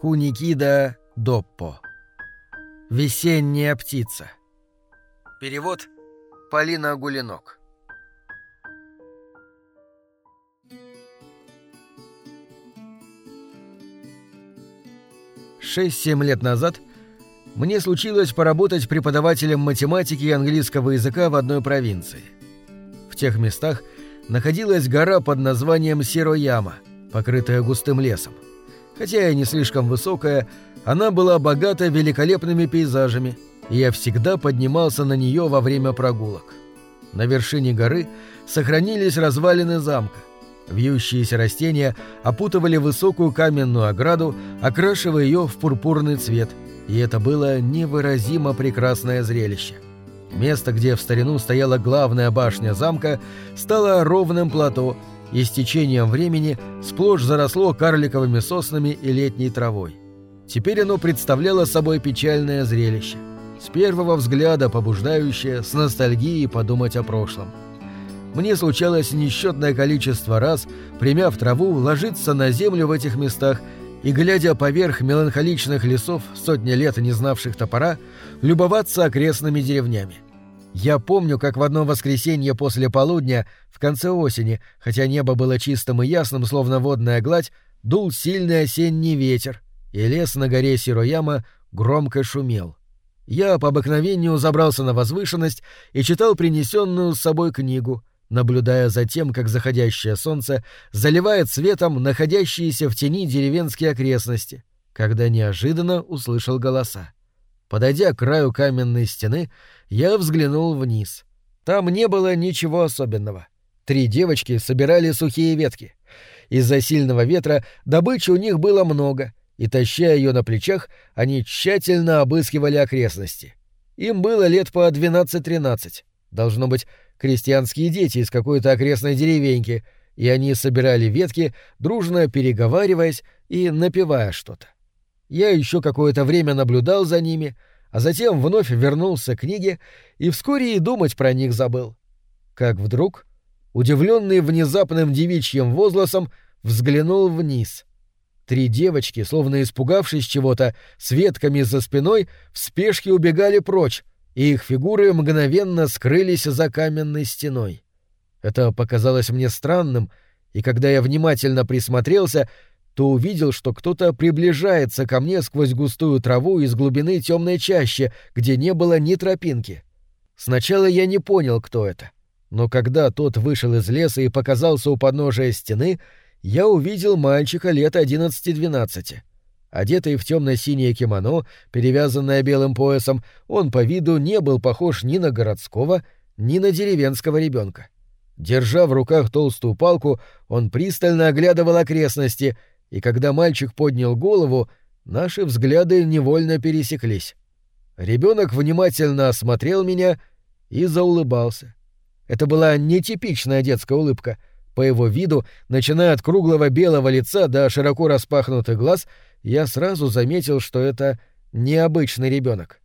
Куникида Доппо. Весенняя птица. Перевод Полина Гулинок. Шесть-семь лет назад мне случилось поработать преподавателем математики и английского языка в одной провинции. В тех местах находилась гора под названием Сирояма, покрытая густым лесом. Хотя и не слишком высокая, она была богата великолепными пейзажами, и я всегда поднимался на нее во время прогулок. На вершине горы сохранились развалины замка. Вьющиеся растения опутывали высокую каменную ограду, окрашивая ее в пурпурный цвет, и это было невыразимо прекрасное зрелище. Место, где в старину стояла главная башня замка, стало ровным плато, и с течением времени сплошь заросло карликовыми соснами и летней травой. Теперь оно представляло собой печальное зрелище, с первого взгляда побуждающее с ностальгией подумать о прошлом. Мне случалось несчетное количество раз, примяв траву, ложиться на землю в этих местах и, глядя поверх меланхоличных лесов, сотни лет не знавших топора, любоваться окрестными деревнями. Я помню, как в одно воскресенье после полудня, конце осени, хотя небо было чистым и ясным, словно водная гладь, дул сильный осенний ветер, и лес на горе Сирояма громко шумел. Я по обыкновению забрался на возвышенность и читал принесенную с собой книгу — наблюдая за тем, как заходящее солнце заливает светом находящиеся в тени деревенские окрестности, когда неожиданно услышал голоса. Подойдя к краю каменной стены, я взглянул вниз. Там не было ничего особенного. Три девочки собирали сухие ветки. Из-за сильного ветра добычи у них было много, и, таща ее на плечах, они тщательно обыскивали окрестности. Им было лет по 12-13. Должно быть, крестьянские дети из какой-то окрестной деревеньки, и они собирали ветки, дружно переговариваясь и напевая что-то. Я еще какое-то время наблюдал за ними, а затем вновь вернулся к книге и вскоре и думать про них забыл. Как вдруг, удивленный внезапным девичьим возгласом, взглянул вниз. Три девочки, словно испугавшись чего-то, с ветками за спиной, в спешке убегали прочь, и их фигуры мгновенно скрылись за каменной стеной. Это показалось мне странным, и когда я внимательно присмотрелся, то увидел, что кто-то приближается ко мне сквозь густую траву из глубины темной чащи, где не было ни тропинки. Сначала я не понял, кто это. Но когда тот вышел из леса и показался у подножия стены, я увидел мальчика лет одиннадцати-двенадцати. Одетый в темно-синее кимоно, перевязанное белым поясом, он по виду не был похож ни на городского, ни на деревенского ребенка. Держа в руках толстую палку, он пристально оглядывал окрестности, и когда мальчик поднял голову, наши взгляды невольно пересеклись. Ребенок внимательно осмотрел меня и заулыбался. Это была нетипичная детская улыбка. По его виду, начиная от круглого белого лица до широко распахнутых глаз — я сразу заметил, что это необычный ребенок.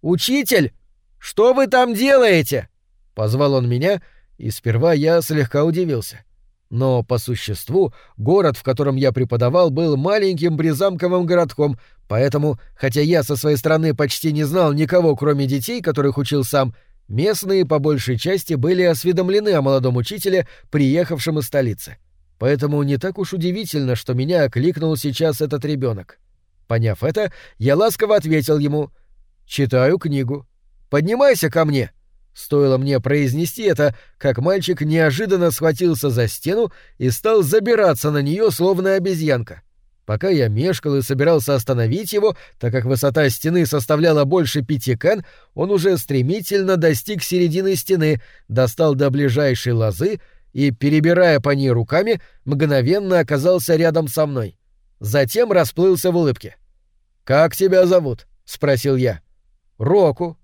«Учитель, что вы там делаете?» — позвал он меня, и сперва я слегка удивился. Но по существу город, в котором я преподавал, был маленьким призамковым городком, поэтому, хотя я со своей стороны почти не знал никого, кроме детей, которых учил сам, местные по большей части были осведомлены о молодом учителе, приехавшем из столицы. Поэтому не так уж удивительно, что меня окликнул сейчас этот ребенок. Поняв это, я ласково ответил ему «Читаю книгу. Поднимайся ко мне». Стоило мне произнести это, как мальчик неожиданно схватился за стену и стал забираться на нее, словно обезьянка. Пока я мешкал и собирался остановить его, так как высота стены составляла больше пяти кан, он уже стремительно достиг середины стены, достал до ближайшей лозы и, перебирая по ней руками, мгновенно оказался рядом со мной. Затем расплылся в улыбке. «Как тебя зовут?» — спросил я. «Року».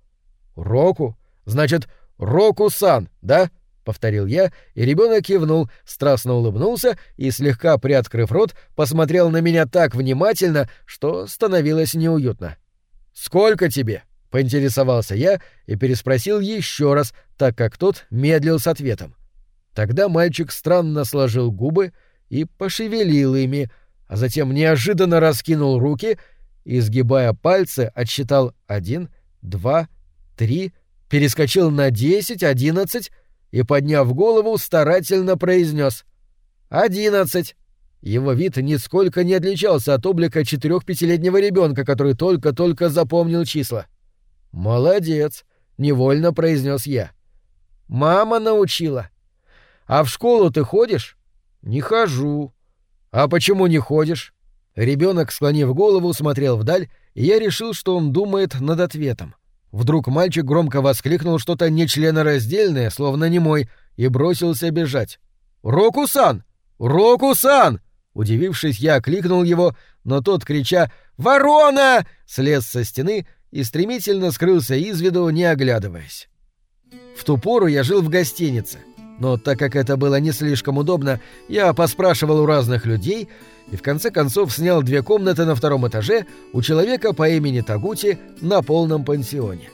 «Року? Значит, Року-сан, да?» — повторил я, и ребенок кивнул, страстно улыбнулся и, слегка приоткрыв рот, посмотрел на меня так внимательно, что становилось неуютно. «Сколько тебе?» — поинтересовался я и переспросил еще раз, так как тот медлил с ответом. Тогда мальчик странно сложил губы и пошевелил ими, а затем неожиданно раскинул руки и, сгибая пальцы, отсчитал один, два, три, перескочил на десять, одиннадцать и, подняв голову, старательно произнес «Одиннадцать». Его вид нисколько не отличался от облика четырех-пятилетнего ребенка, который только-только запомнил числа. «Молодец», — невольно произнес я. «Мама научила». «А в школу ты ходишь?» «Не хожу». «А почему не ходишь?» Ребенок, склонив голову, смотрел вдаль, и я решил, что он думает над ответом. Вдруг мальчик громко воскликнул что-то нечленораздельное, словно не мой, и бросился бежать. «Року-сан! Року-сан!» Удивившись, я окликнул его, но тот, крича «Ворона!», слез со стены и стремительно скрылся из виду, не оглядываясь. В ту пору я жил в гостинице, но так как это было не слишком удобно, я поспрашивал у разных людей и в конце концов снял две комнаты на втором этаже у человека по имени Тагути на полном пансионе.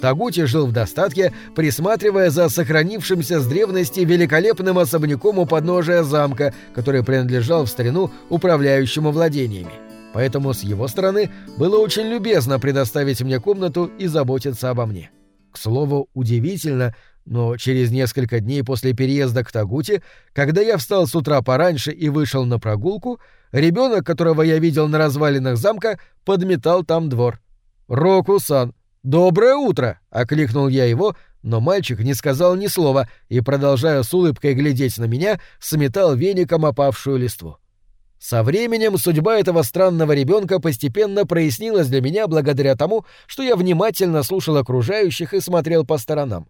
Тагути жил в достатке, присматривая за сохранившимся с древности великолепным особняком у подножия замка, который принадлежал в старину управляющему владениями. Поэтому с его стороны было очень любезно предоставить мне комнату и заботиться обо мне. К слову, удивительно, но через несколько дней после переезда к Тагути, когда я встал с утра пораньше и вышел на прогулку, ребенок, которого я видел на развалинах замка, подметал там двор. «Року-сан, доброе утро!» — окликнул я его, но мальчик не сказал ни слова и, продолжая с улыбкой глядеть на меня, сметал веником опавшую листву. Со временем судьба этого странного ребенка постепенно прояснилась для меня благодаря тому, что я внимательно слушал окружающих и смотрел по сторонам.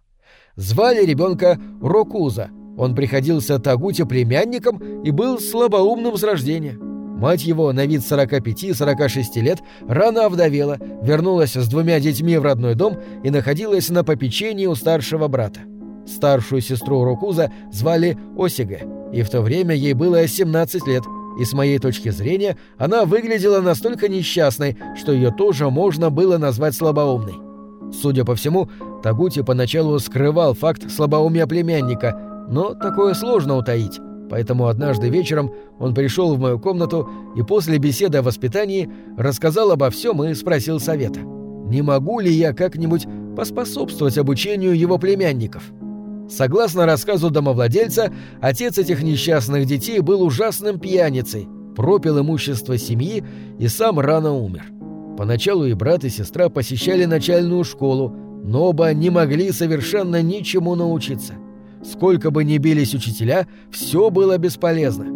Звали ребенка Рокуза. Он приходился Тагуте племянником и был слабоумным с рождения. Мать его, на вид 45-46 лет, рано овдовела, вернулась с двумя детьми в родной дом и находилась на попечении у старшего брата. Старшую сестру Рокуза звали Осига, и в то время ей было 17 лет, и с моей точки зрения она выглядела настолько несчастной, что ее тоже можно было назвать слабоумной. Судя по всему, Тагути поначалу скрывал факт слабоумия племянника, но такое сложно утаить. Поэтому однажды вечером он пришел в мою комнату и после беседы о воспитании рассказал обо всем и спросил совета. Не могу ли я как-нибудь поспособствовать обучению его племянников? Согласно рассказу домовладельца, отец этих несчастных детей был ужасным пьяницей, пропил имущество семьи и сам рано умер. Поначалу и брат, и сестра посещали начальную школу, но оба не могли совершенно ничему научиться. Сколько бы ни бились учителя, все было бесполезно.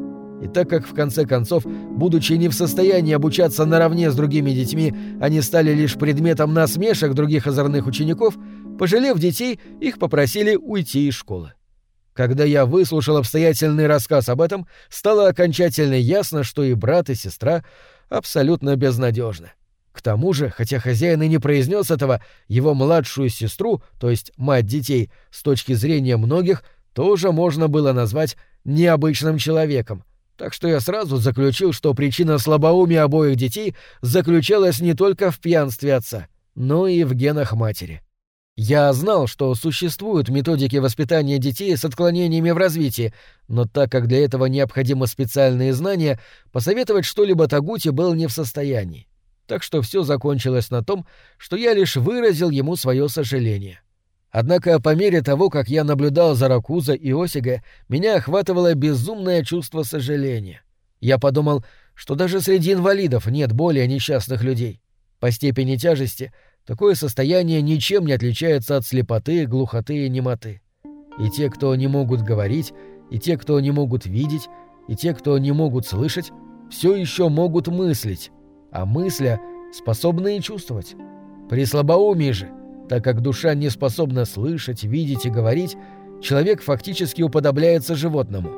И так как в конце концов, будучи не в состоянии обучаться наравне с другими детьми, они стали лишь предметом насмешек других озорных учеников, пожалев детей, их попросили уйти из школы. Когда я выслушал обстоятельный рассказ об этом, стало окончательно ясно, что и брат, и сестра абсолютно безнадежны. К тому же, хотя хозяин и не произнес этого, его младшую сестру, то есть мать детей, с точки зрения многих, тоже можно было назвать необычным человеком. Так что я сразу заключил, что причина слабоумия обоих детей заключалась не только в пьянстве отца, но и в генах матери. Я знал, что существуют методики воспитания детей с отклонениями в развитии, но так как для этого необходимы специальные знания, посоветовать что-либо Тагути был не в состоянии так что все закончилось на том, что я лишь выразил ему свое сожаление. Однако по мере того, как я наблюдал за Ракуза и Осига, меня охватывало безумное чувство сожаления. Я подумал, что даже среди инвалидов нет более несчастных людей. По степени тяжести такое состояние ничем не отличается от слепоты, глухоты и немоты. И те, кто не могут говорить, и те, кто не могут видеть, и те, кто не могут слышать, все еще могут мыслить, а мысля способны и чувствовать. При слабоумии же, так как душа не способна слышать, видеть и говорить, человек фактически уподобляется животному.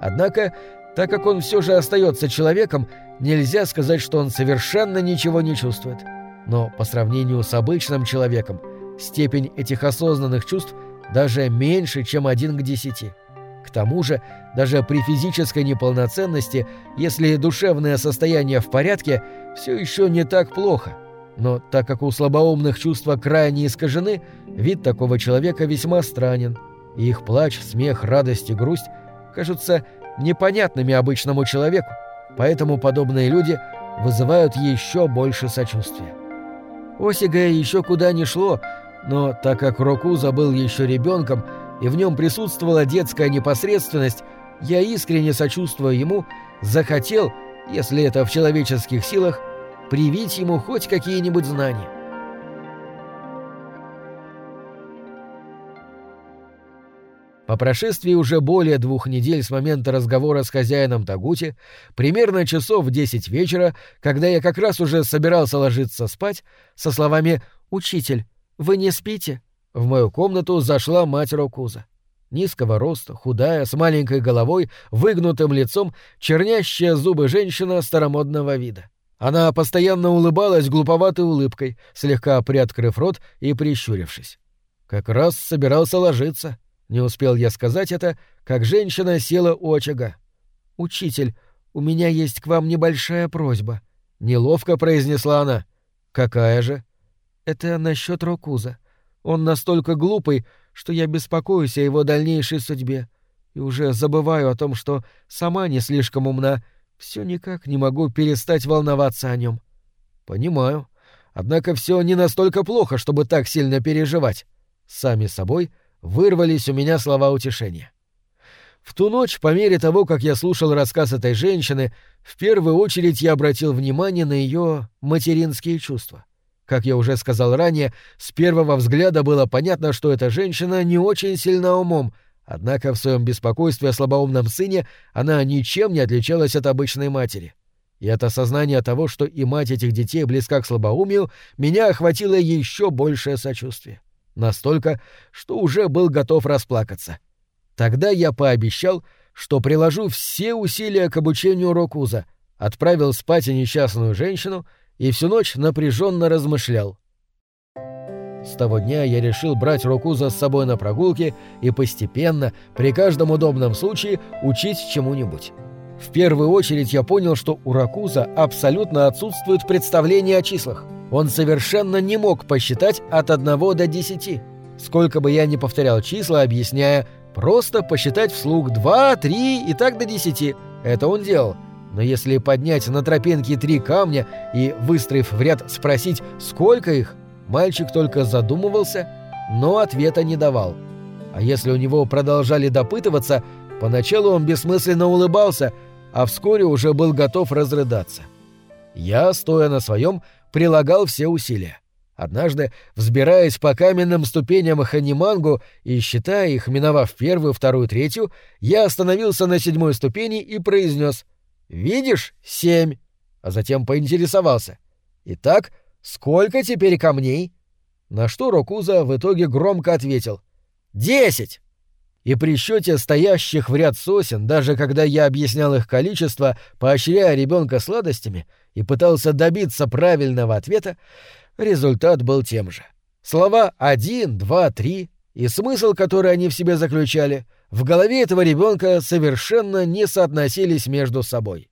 Однако, так как он все же остается человеком, нельзя сказать, что он совершенно ничего не чувствует. Но по сравнению с обычным человеком, степень этих осознанных чувств даже меньше, чем один к десяти. К тому же, даже при физической неполноценности, если душевное состояние в порядке, все еще не так плохо. Но так как у слабоумных чувства крайне искажены, вид такого человека весьма странен, и их плач, смех, радость и грусть кажутся непонятными обычному человеку, поэтому подобные люди вызывают еще больше сочувствия. Осига еще куда ни шло, но так как Рокуза был еще ребенком и в нем присутствовала детская непосредственность, я искренне сочувствуя ему, захотел, если это в человеческих силах, привить ему хоть какие-нибудь знания. По прошествии уже более двух недель с момента разговора с хозяином Тагути, примерно часов в десять вечера, когда я как раз уже собирался ложиться спать, со словами «Учитель, вы не спите?» В мою комнату зашла мать Рокуза. Низкого роста, худая, с маленькой головой, выгнутым лицом, чернящая зубы женщина старомодного вида. Она постоянно улыбалась глуповатой улыбкой, слегка приоткрыв рот и прищурившись. Как раз собирался ложиться — не успел я сказать это, как женщина села у очага. «Учитель, у меня есть к вам небольшая просьба», — неловко произнесла она. «Какая же?» «Это насчет Рокуза. Он настолько глупый, что я беспокоюсь о его дальнейшей судьбе. И уже забываю о том, что сама не слишком умна, все никак не могу перестать волноваться о нем. «Понимаю. Однако все не настолько плохо, чтобы так сильно переживать. Сами собой — вырвались у меня слова утешения. В ту ночь, по мере того, как я слушал рассказ этой женщины, в первую очередь я обратил внимание на ее материнские чувства. Как я уже сказал ранее, с первого взгляда было понятно, что эта женщина не очень сильна умом, однако в своем беспокойстве о слабоумном сыне она ничем не отличалась от обычной матери. И от осознания того, что и мать этих детей близка к слабоумию, меня охватило еще большее сочувствие. Настолько, что уже был готов расплакаться. Тогда я пообещал, что приложу все усилия к обучению Рокуза, отправил спать несчастную женщину и всю ночь напряженно размышлял. С того дня я решил брать Рокуза с собой на прогулки и постепенно, при каждом удобном случае, учить чему-нибудь. В первую очередь я понял, что у Рокуза абсолютно отсутствует представление о числах — он совершенно не мог посчитать от 1 до 10. Сколько бы я ни повторял числа, объясняя, просто посчитать вслух 2, 3 и так до 10. Это он делал. Но если поднять на тропинке три камня и, выстроив в ряд, спросить, сколько их, мальчик только задумывался, но ответа не давал. А если у него продолжали допытываться, поначалу он бессмысленно улыбался, а вскоре уже был готов разрыдаться. Я, стоя на своем, прилагал все усилия. Однажды, взбираясь по каменным ступеням Ханимангу и считая их, миновав первую, вторую, третью, я остановился на седьмой ступени и произнес «Видишь? Семь!» А затем поинтересовался «Итак, сколько теперь камней?» На что Рокуза в итоге громко ответил «Десять!» И при счете стоящих в ряд сосен, даже когда я объяснял их количество, поощряя ребенка сладостями, и пытался добиться правильного ответа, результат был тем же. Слова «один», «два», «три» и смысл, который они в себе заключали, в голове этого ребенка совершенно не соотносились между собой.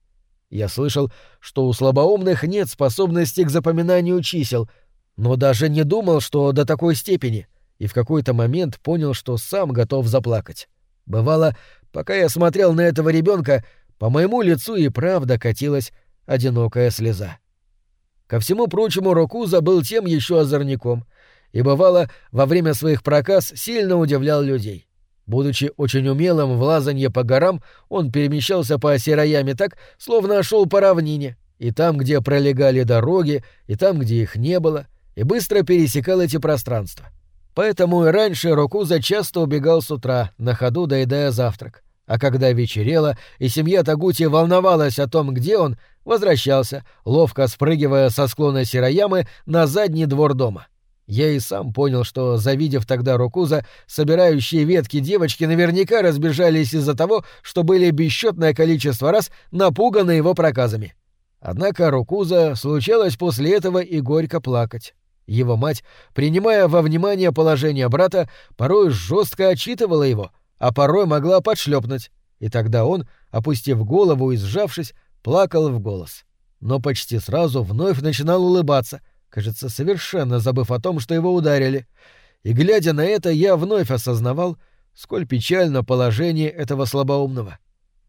Я слышал, что у слабоумных нет способности к запоминанию чисел, но даже не думал, что до такой степени, и в какой-то момент понял, что сам готов заплакать. Бывало, пока я смотрел на этого ребенка, по моему лицу и правда катилась одинокая слеза. Ко всему прочему, Рокуза был тем еще озорником, и бывало, во время своих проказ сильно удивлял людей. Будучи очень умелым в лазанье по горам, он перемещался по Осирояме так, словно шел по равнине, и там, где пролегали дороги, и там, где их не было, и быстро пересекал эти пространства. Поэтому и раньше Рокуза часто убегал с утра, на ходу доедая завтрак. А когда вечерело, и семья Тагути волновалась о том, где он, возвращался, ловко спрыгивая со склона Сироямы на задний двор дома. Я и сам понял, что, завидев тогда Рокуза, собирающие ветки девочки наверняка разбежались из-за того, что были бесчетное количество раз напуганы его проказами. Однако Рокуза случалось после этого и горько плакать. Его мать, принимая во внимание положение брата, порой жестко отчитывала его, а порой могла подшлепнуть, и тогда он, опустив голову и сжавшись, плакал в голос. Но почти сразу вновь начинал улыбаться, кажется, совершенно забыв о том, что его ударили. И, глядя на это, я вновь осознавал, сколь печально положение этого слабоумного.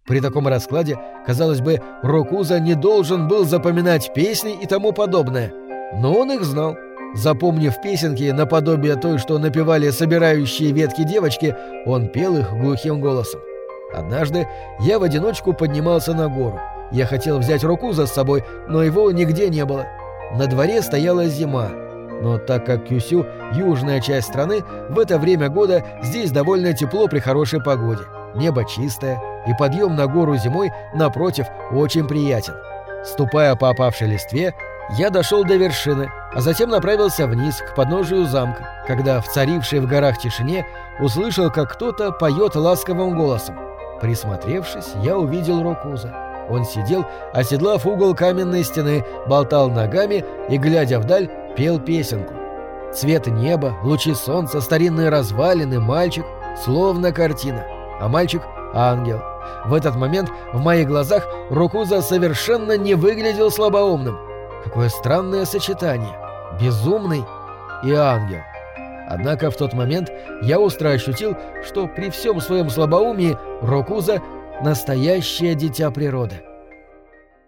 При таком раскладе, казалось бы, Рокуза не должен был запоминать песни и тому подобное. Но он их знал. Запомнив песенки наподобие той, что напевали собирающие ветки девочки, он пел их глухим голосом. Однажды я в одиночку поднимался на гору. Я хотел взять Рокуза с собой, но его нигде не было. На дворе стояла зима, но так как Кюсю – южная часть страны, в это время года здесь довольно тепло при хорошей погоде. Небо чистое, и подъем на гору зимой, напротив, очень приятен. Ступая по опавшей листве, я дошел до вершины, а затем направился вниз, к подножию замка, когда в царившей в горах тишине услышал, как кто-то поет ласковым голосом. Присмотревшись, я увидел Рокуза. Он сидел, оседлав угол каменной стены, болтал ногами и, глядя вдаль, пел песенку. Цвет неба, лучи солнца, старинные развалины, мальчик, словно картина. А мальчик — ангел. В этот момент в моих глазах Рукуза совершенно не выглядел слабоумным. Какое странное сочетание. Безумный и ангел. Однако в тот момент я остро ощутил, что при всем своем слабоумии Рокуза — настоящее дитя природы.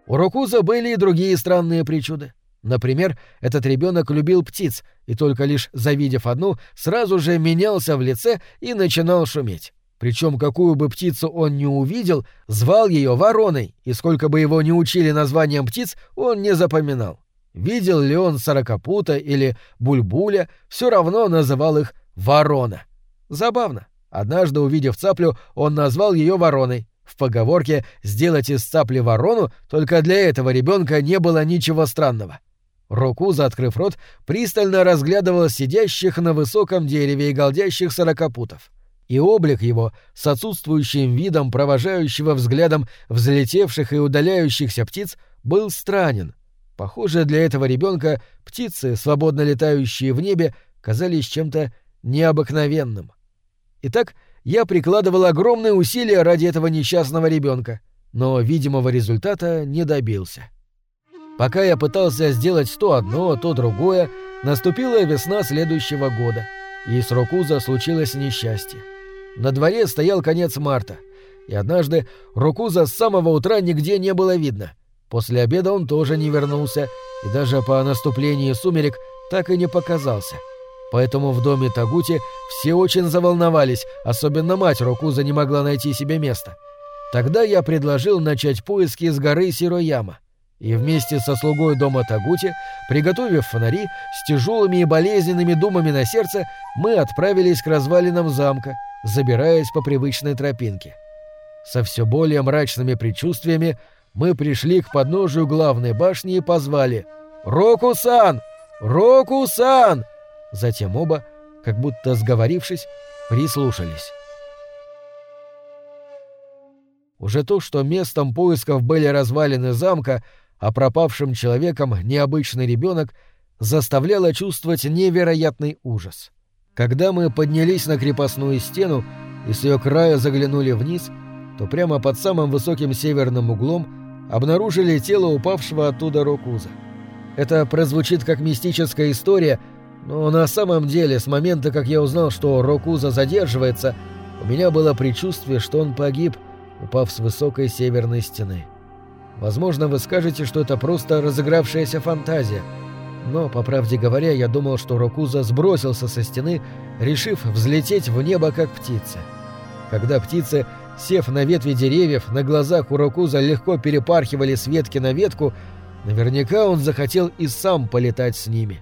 У Рокуза были и другие странные причуды. Например, этот ребенок любил птиц и только лишь завидев одну, сразу же менялся в лице и начинал шуметь. Причем какую бы птицу он не увидел, звал ее вороной, и сколько бы его ни учили названием птиц, он не запоминал. Видел ли он сорокопута или бульбуля, все равно называл их ворона. Забавно. Однажды, увидев цаплю, он назвал ее вороной. В поговорке «сделать из цапли ворону» только для этого ребенка не было ничего странного. Рокуза, открыв рот, пристально разглядывал сидящих на высоком дереве и голдящих сорокопутов. И облик его, с отсутствующим видом провожающего взглядом взлетевших и удаляющихся птиц, был странен. Похоже, для этого ребенка птицы, свободно летающие в небе, казались чем-то необыкновенным. Итак, я прикладывал огромные усилия ради этого несчастного ребенка, но видимого результата не добился. — Пока я пытался сделать то одно, то другое, наступила весна следующего года, и с Рокуза случилось несчастье. На дворе стоял конец марта, и однажды Рокуза с самого утра нигде не было видно. После обеда он тоже не вернулся, и даже по наступлении сумерек так и не показался. Поэтому в доме Тагути все очень заволновались, особенно мать Рокуза не могла найти себе места. Тогда я предложил начать поиски с горы Сирояма и вместе со слугой дома Тагути, приготовив фонари, с тяжелыми и болезненными думами на сердце, мы отправились к развалинам замка, забираясь по привычной тропинке. Со все более мрачными предчувствиями мы пришли к подножию главной башни и позвали «Року-сан! Року-сан!» Затем оба, как будто сговорившись, прислушались. Уже то, что местом поисков были развалины замка, а пропавшим человеком необычный ребенок заставляло чувствовать невероятный ужас. Когда мы поднялись на крепостную стену и с ее края заглянули вниз, то прямо под самым высоким северным углом обнаружили тело упавшего оттуда Рокуза. Это прозвучит как мистическая история, но на самом деле с момента, как я узнал, что Рокуза задерживается, у меня было предчувствие, что он погиб, упав с высокой северной стены. Возможно, вы скажете, что это просто разыгравшаяся фантазия. Но, по правде говоря, я думал, что Рокуза сбросился со стены, решив взлететь в небо, как птица. Когда птицы, сев на ветви деревьев, на глазах у Рокуза легко перепархивали с ветки на ветку, наверняка он захотел и сам полетать с ними.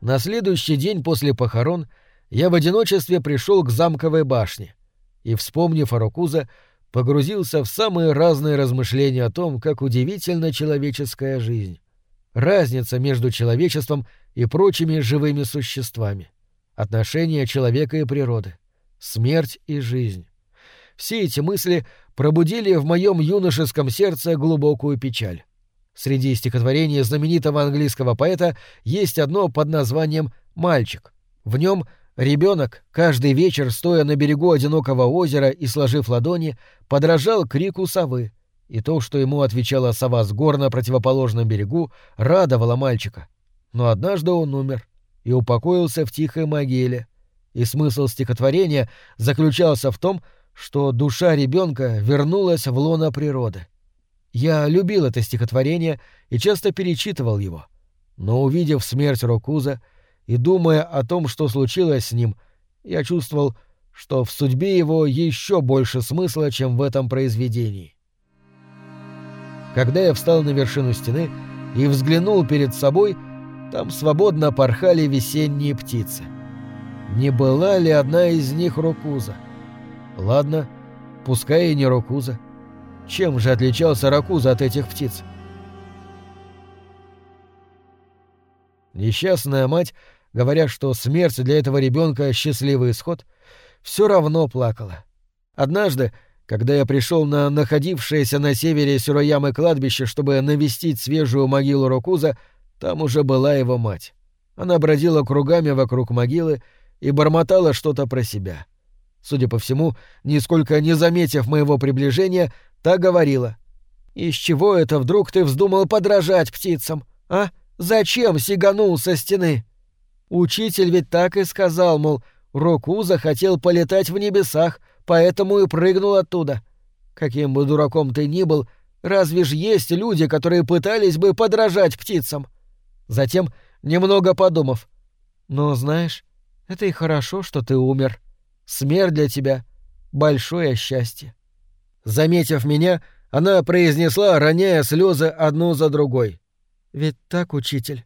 На следующий день после похорон я в одиночестве пришел к замковой башне и, вспомнив о погрузился в самые разные размышления о том, как удивительна человеческая жизнь. Разница между человечеством и прочими живыми существами. Отношения человека и природы. Смерть и жизнь. Все эти мысли пробудили в моем юношеском сердце глубокую печаль. Среди стихотворений знаменитого английского поэта есть одно под названием «Мальчик». В нем Ребенок, каждый вечер, стоя на берегу одинокого озера и сложив ладони, подражал крику совы, и то, что ему отвечала сова с гор на противоположном берегу, радовало мальчика. Но однажды он умер и упокоился в тихой могиле, и смысл стихотворения заключался в том, что душа ребенка вернулась в лоно природы. Я любил это стихотворение и часто перечитывал его. Но увидев смерть Рокуза и думая о том, что случилось с ним, я чувствовал, что в судьбе его еще больше смысла, чем в этом произведении. Когда я встал на вершину стены и взглянул перед собой, там свободно порхали весенние птицы. Не была ли одна из них Рокуза? Ладно, пускай и не Рокуза. Чем же отличался Ракуза от этих птиц? Несчастная мать, говоря, что смерть для этого ребенка счастливый исход, все равно плакала. Однажды, когда я пришел на находившееся на севере Сюроямы кладбище, чтобы навестить свежую могилу Рокуза, там уже была его мать. Она бродила кругами вокруг могилы и бормотала что-то про себя. Судя по всему, нисколько не заметив моего приближения, Та говорила. «Из чего это вдруг ты вздумал подражать птицам, а? Зачем сиганул со стены?» Учитель ведь так и сказал, мол, Року захотел полетать в небесах, поэтому и прыгнул оттуда. Каким бы дураком ты ни был, разве ж есть люди, которые пытались бы подражать птицам? Затем, немного подумав, «Но знаешь, это и хорошо, что ты умер. Смерть для тебя — большое счастье». Заметив меня, она произнесла, роняя слезы одну за другой. «Ведь так, учитель,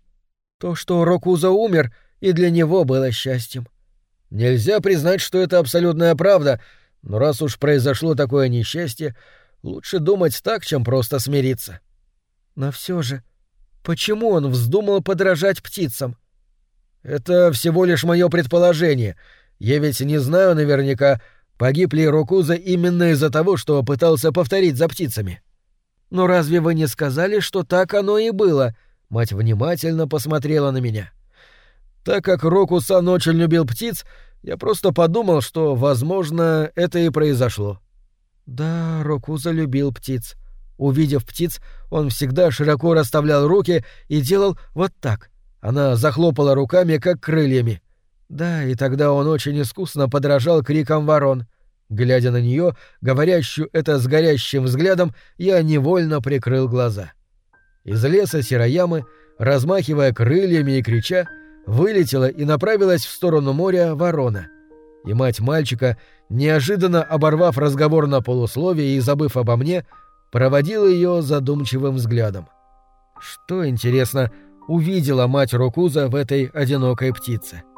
то, что Рокуза умер, и для него было счастьем». Нельзя признать, что это абсолютная правда, но раз уж произошло такое несчастье, лучше думать так, чем просто смириться. Но все же, почему он вздумал подражать птицам? Это всего лишь мое предположение. Я ведь не знаю наверняка, Погиб ли Рокуза именно из-за того, что пытался повторить за птицами? Но разве вы не сказали, что так оно и было? Мать внимательно посмотрела на меня. Так как Рокусан очень любил птиц, я просто подумал, что, возможно, это и произошло. Да, Рокуза любил птиц. Увидев птиц, он всегда широко расставлял руки и делал вот так. Она захлопала руками, как крыльями. Да, и тогда он очень искусно подражал крикам ворон. Глядя на нее, говорящую это с горящим взглядом, я невольно прикрыл глаза. Из леса Сироямы, размахивая крыльями и крича, вылетела и направилась в сторону моря ворона. И мать мальчика, неожиданно оборвав разговор на полусловие и забыв обо мне, проводила ее задумчивым взглядом. Что, интересно, увидела мать Рокуза в этой одинокой птице? —